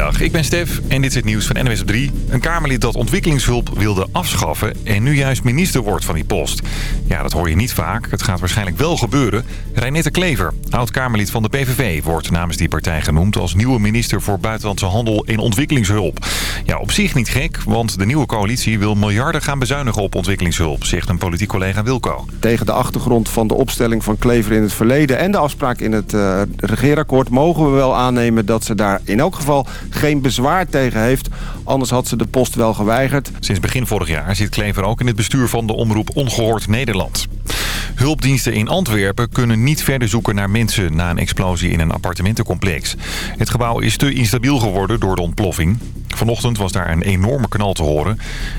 Goedemiddag, ik ben Stef en dit is het nieuws van NWS op 3. Een Kamerlid dat ontwikkelingshulp wilde afschaffen en nu juist minister wordt van die post. Ja, dat hoor je niet vaak. Het gaat waarschijnlijk wel gebeuren. Reinette Klever, oud-Kamerlid van de PVV, wordt namens die partij genoemd als nieuwe minister voor buitenlandse handel en ontwikkelingshulp. Ja, op zich niet gek, want de nieuwe coalitie wil miljarden gaan bezuinigen op ontwikkelingshulp, zegt een politiek collega Wilco. Tegen de achtergrond van de opstelling van Klever in het verleden en de afspraak in het uh, regeerakkoord mogen we wel aannemen dat ze daar in elk geval geen bezwaar tegen heeft. Anders had ze de post wel geweigerd. Sinds begin vorig jaar zit Klever ook in het bestuur van de omroep Ongehoord Nederland. Hulpdiensten in Antwerpen kunnen niet verder zoeken naar mensen na een explosie in een appartementencomplex. Het gebouw is te instabiel geworden door de ontploffing. Vanochtend was daar een enorme knal te horen.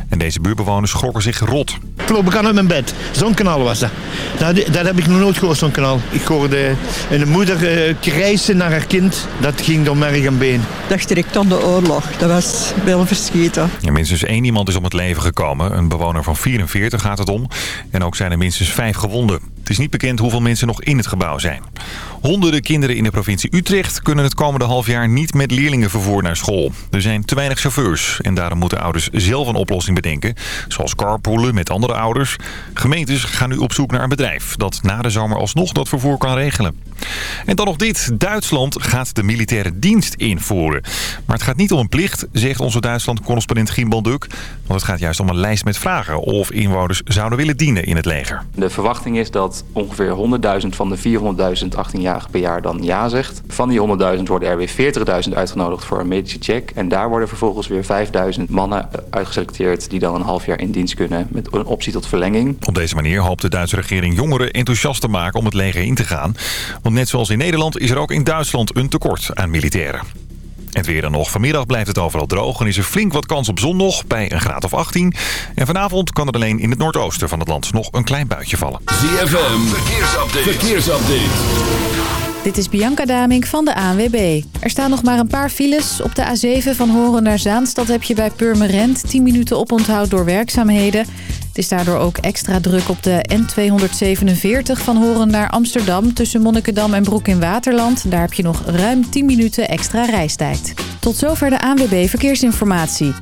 En deze buurbewoners schrokken zich rot. Ik loop ik aan uit mijn bed. Zo'n knal was dat. dat. Dat heb ik nog nooit gehoord, zo'n knal. Ik hoorde een moeder uh, krijsen naar haar kind. Dat ging door merg en been. Dacht direct aan de oorlog. Dat was wel verschieten. Ja, minstens één iemand is om het leven gekomen. Een bewoner van 44 gaat het om. En ook zijn er minstens vijf gewonden. Is niet bekend hoeveel mensen nog in het gebouw zijn. Honderden kinderen in de provincie Utrecht kunnen het komende half jaar niet met leerlingenvervoer naar school. Er zijn te weinig chauffeurs en daarom moeten ouders zelf een oplossing bedenken. Zoals carpoolen met andere ouders. Gemeentes gaan nu op zoek naar een bedrijf dat na de zomer alsnog dat vervoer kan regelen. En dan nog dit. Duitsland gaat de militaire dienst invoeren. Maar het gaat niet om een plicht, zegt onze Duitsland-correspondent Gimbal Duk. Want het gaat juist om een lijst met vragen of inwoners zouden willen dienen in het leger. De verwachting is dat ongeveer 100.000 van de 400.000 18-jarigen per jaar dan ja zegt. Van die 100.000 worden er weer 40.000 uitgenodigd voor een medische check. En daar worden vervolgens weer 5.000 mannen uitgeselecteerd die dan een half jaar in dienst kunnen met een optie tot verlenging. Op deze manier hoopt de Duitse regering jongeren enthousiast te maken om het leger in te gaan. Want net zoals in Nederland is er ook in Duitsland een tekort aan militairen. Het weer dan nog. Vanmiddag blijft het overal droog en is er flink wat kans op zon nog bij een graad of 18. En vanavond kan er alleen in het noordoosten van het land nog een klein buitje vallen. ZFM, verkeersupdate. verkeersupdate. Dit is Bianca Damink van de ANWB. Er staan nog maar een paar files. Op de A7 van Horen naar Zaanstad heb je bij Purmerend 10 minuten oponthoud door werkzaamheden. Het is daardoor ook extra druk op de N247 van Horen naar Amsterdam... tussen Monnikendam en Broek in Waterland. Daar heb je nog ruim 10 minuten extra reistijd. Tot zover de ANWB Verkeersinformatie.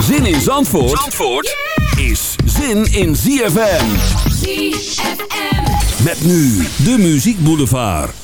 Zin in Zandvoort, Zandvoort is zin in ZFM. ZFM. Met nu de Muziek Boulevard.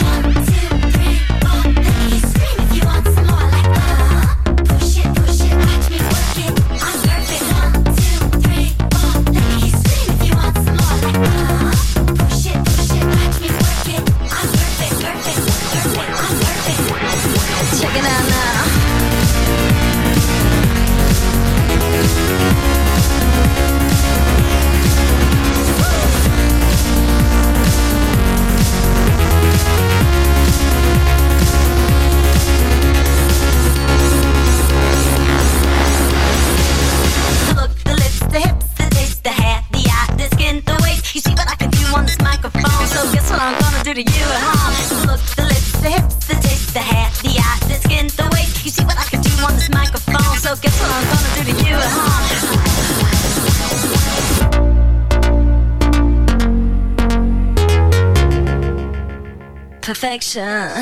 神。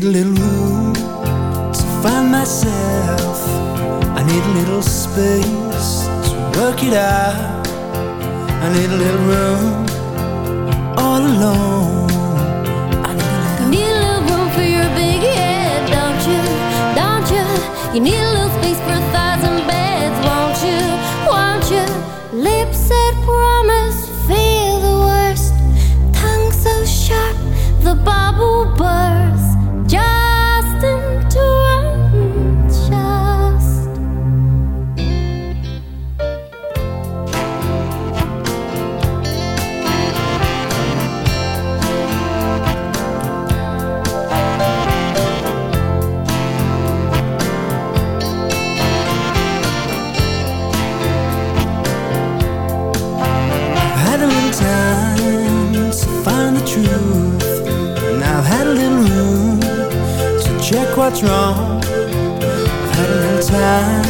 need a little room to find myself. I need a little space to work it out. I need a little room all alone. I need a little, room for your big head, don't? Don't? You need what's wrong. I've had a time.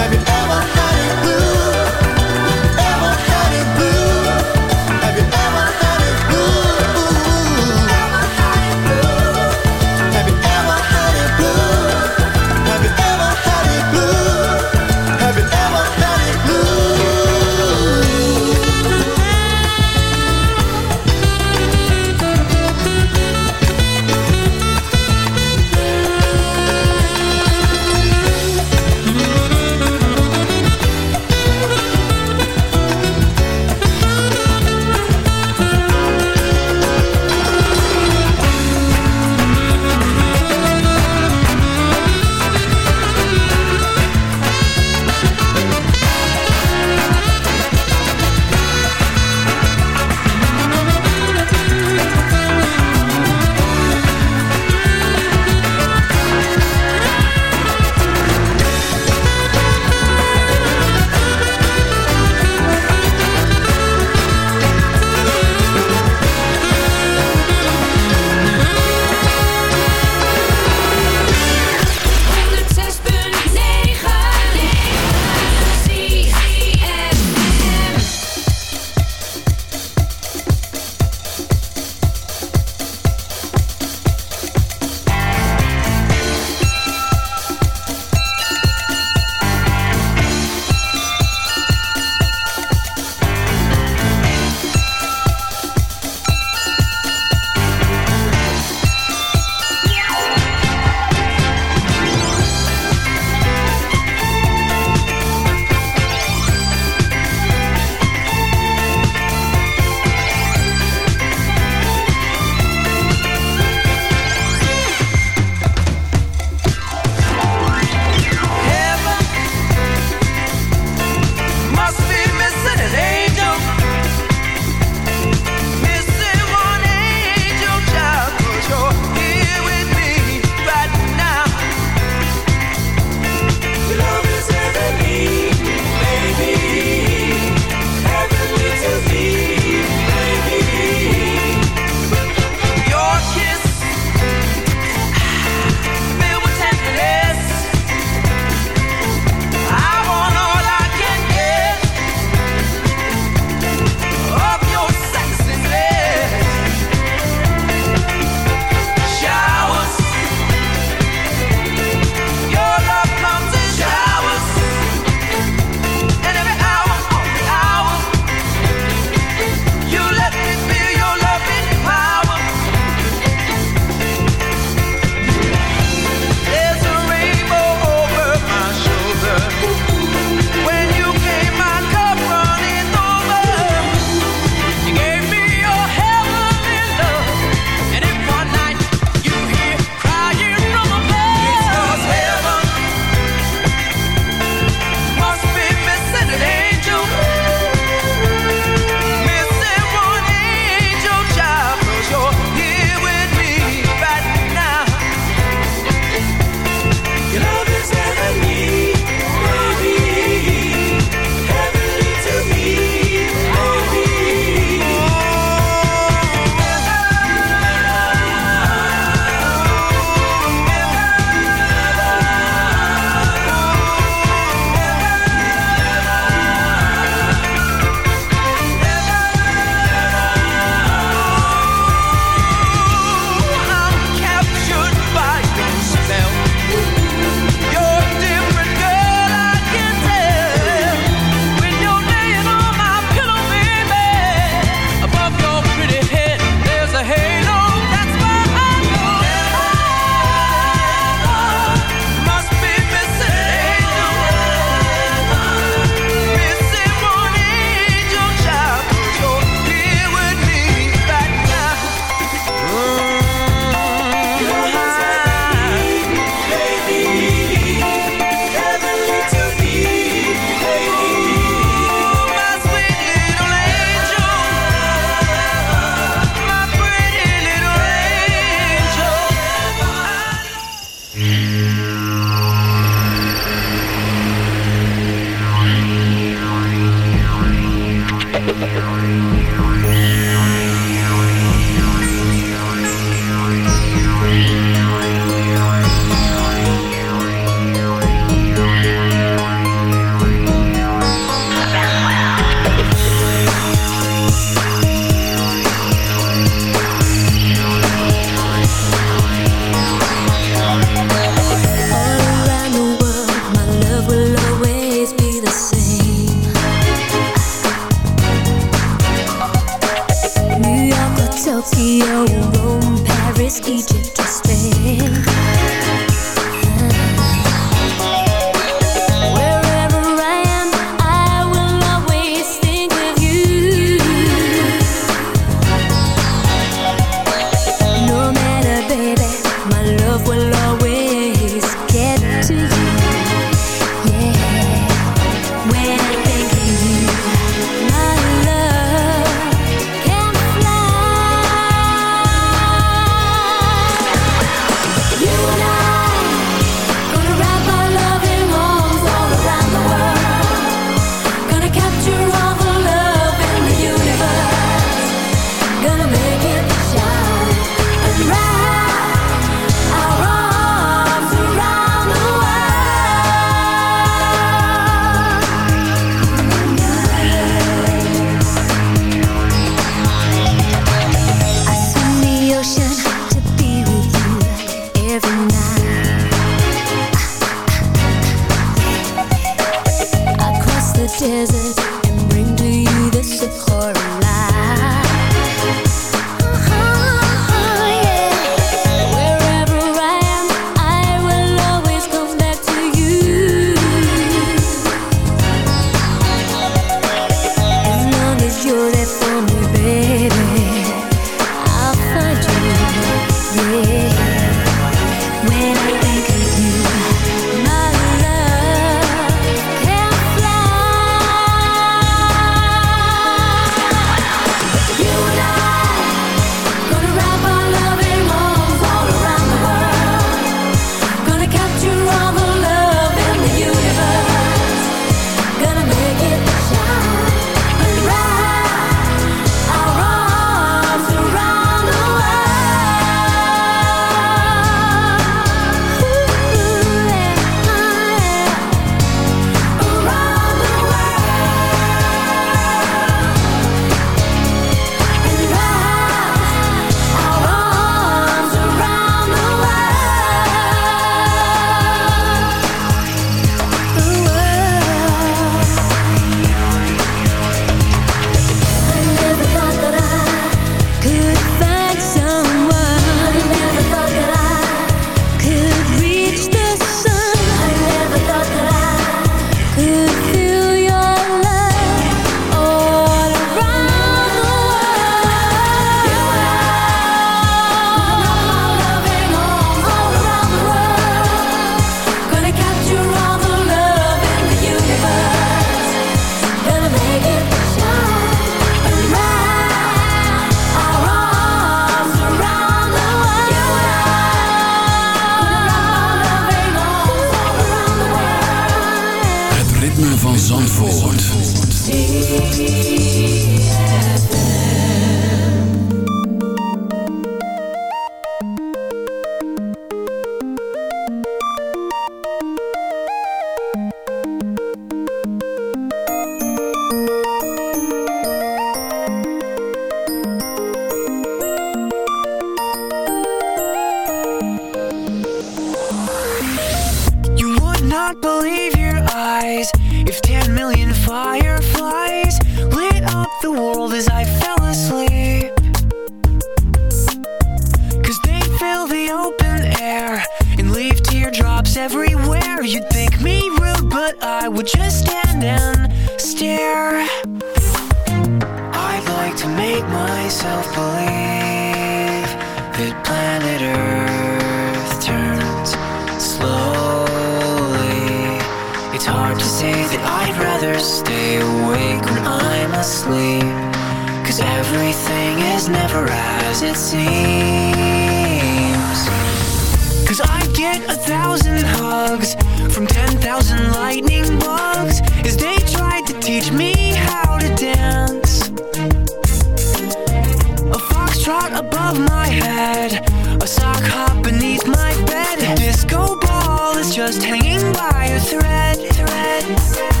top my head A sock hop beneath my bed Disco ball is just hanging by a thread, thread.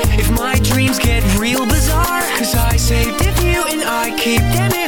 Keep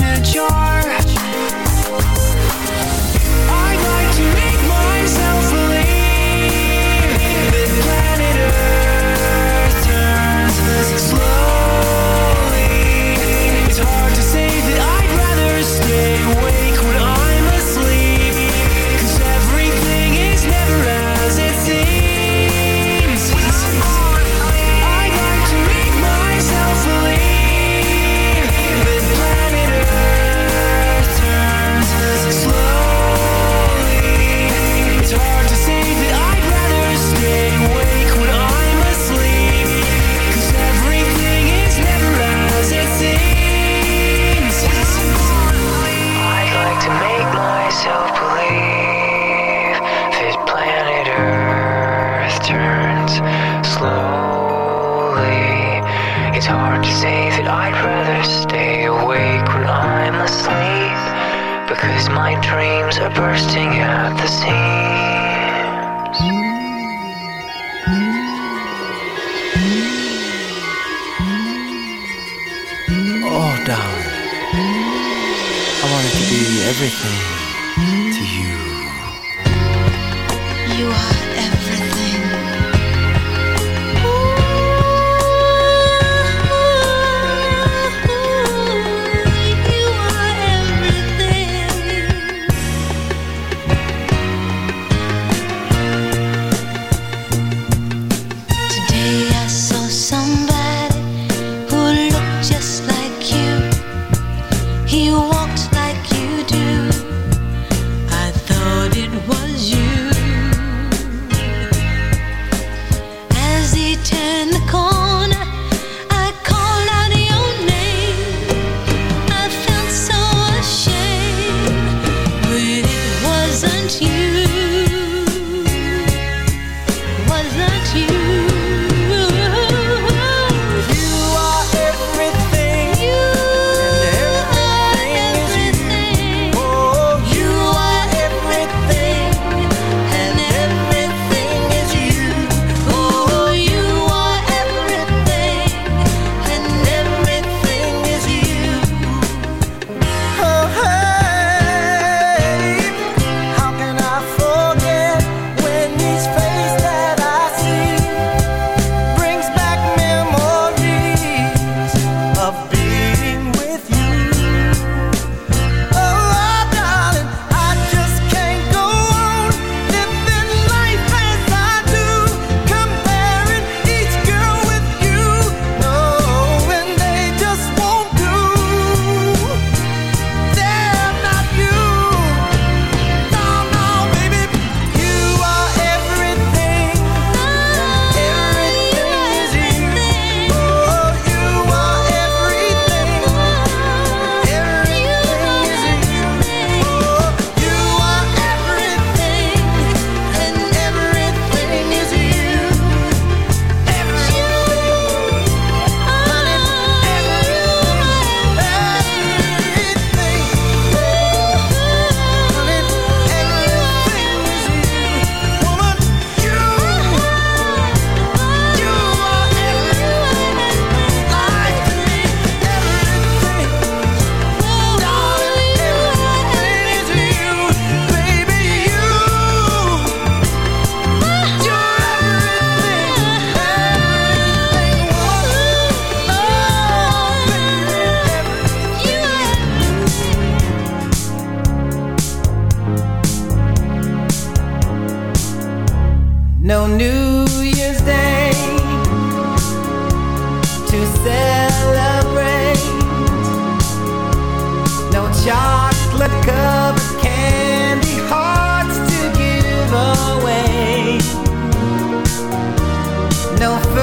No first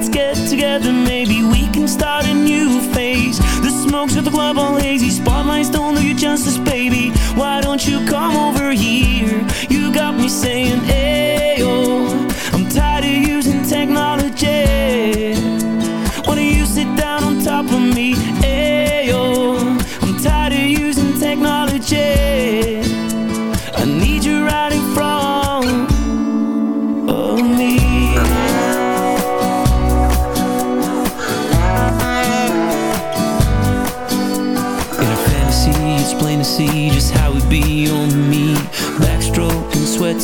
get together, maybe we can start a new phase. The smokes at the club all hazy. Spotlights don't do you justice, baby. Why don't you come over here? You got me saying, Ayo. Oh, I'm tired of using technology.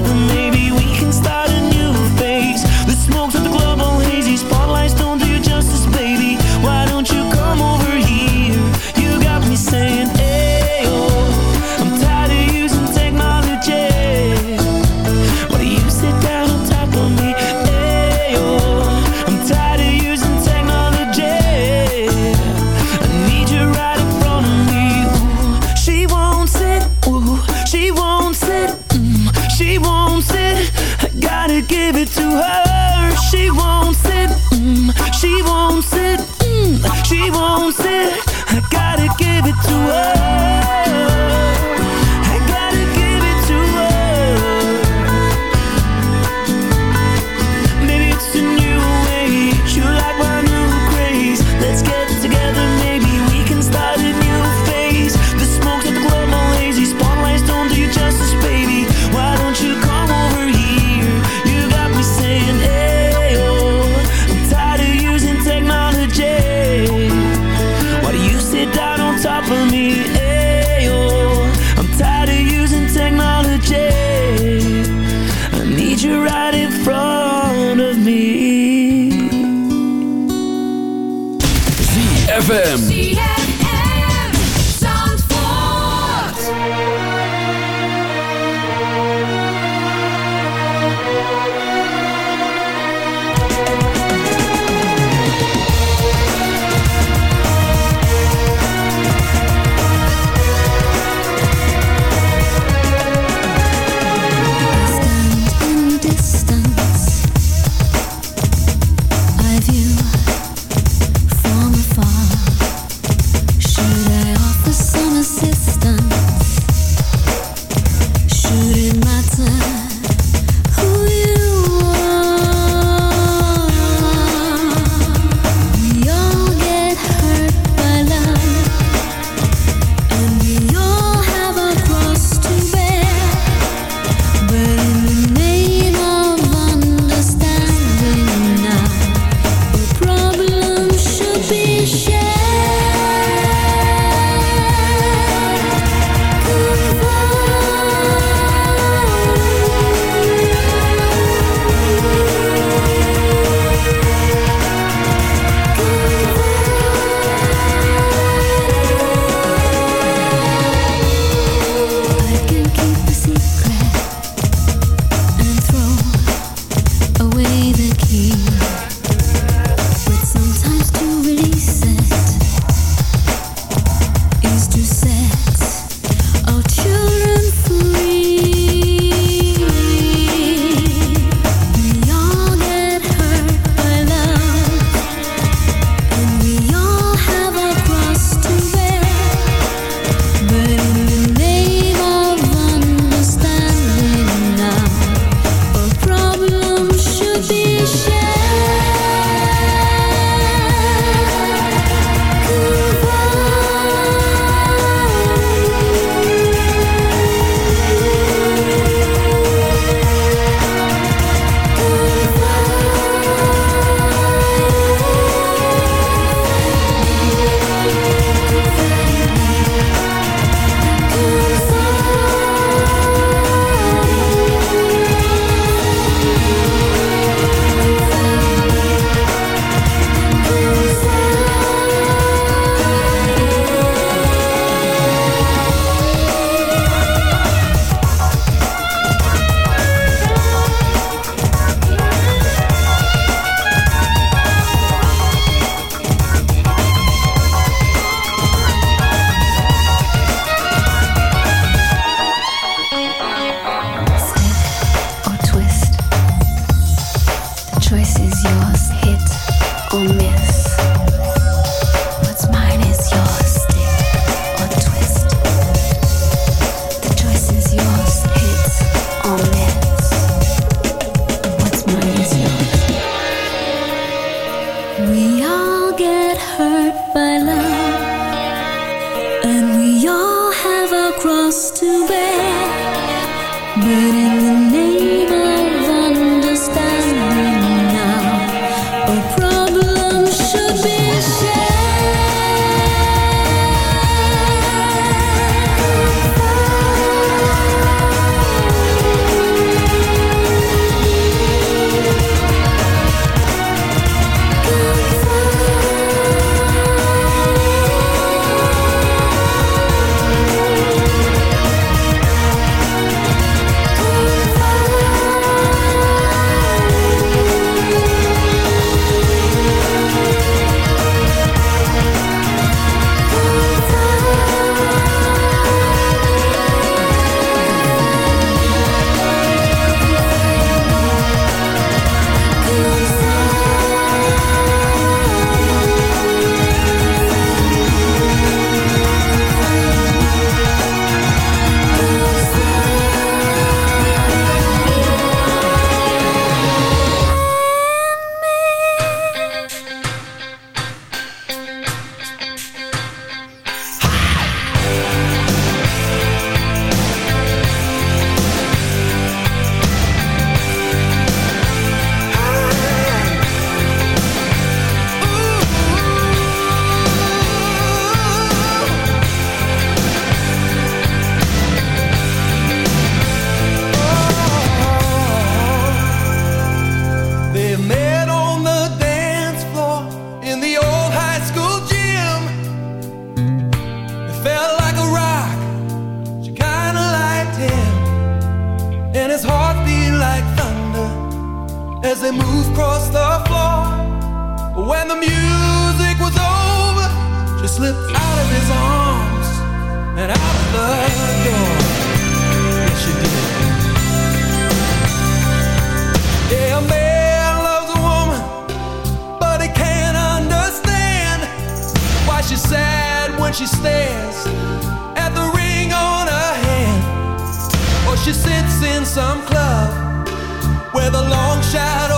together, But in to slip out of his arms and out of the door. Yes, you did. Yeah, a man loves a woman, but he can't understand why she's sad when she stares at the ring on her hand, or she sits in some club where the long shadow